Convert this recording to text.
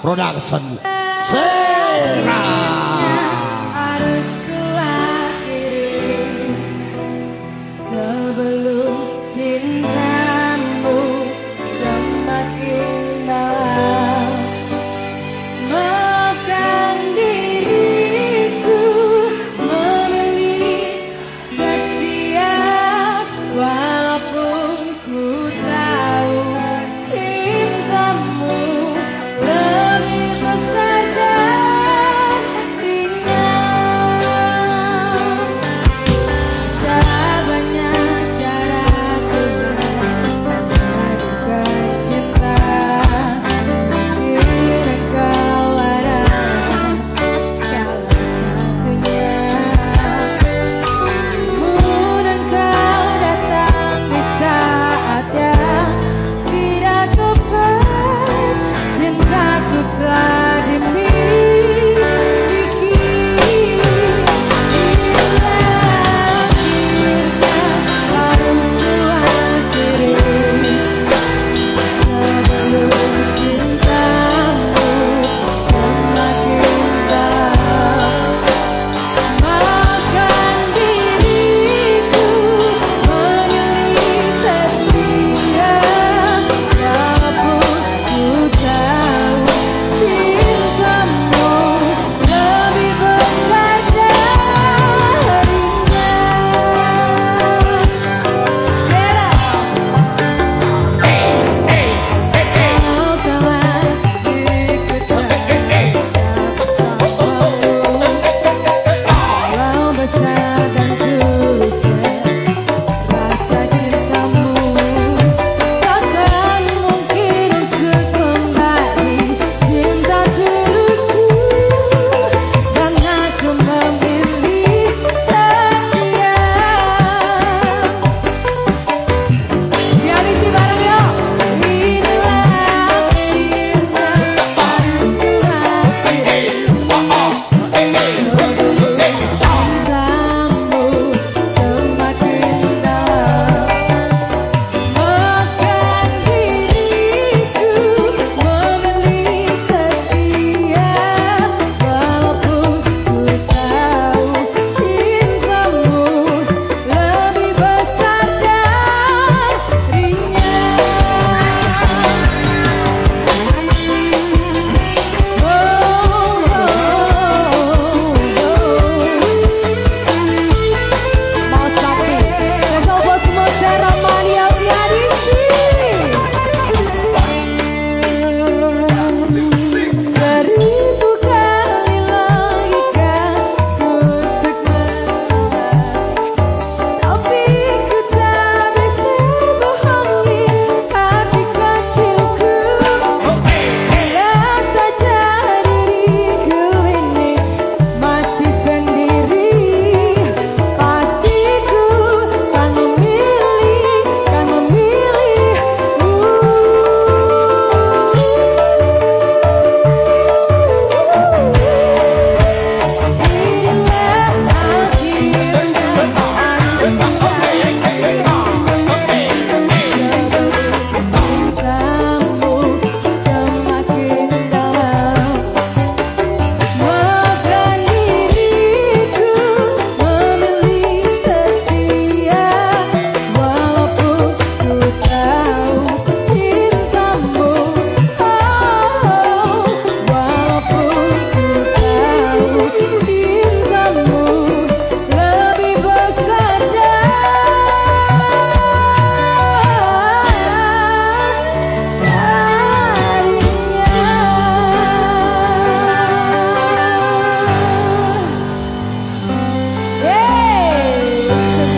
Production. Serang Good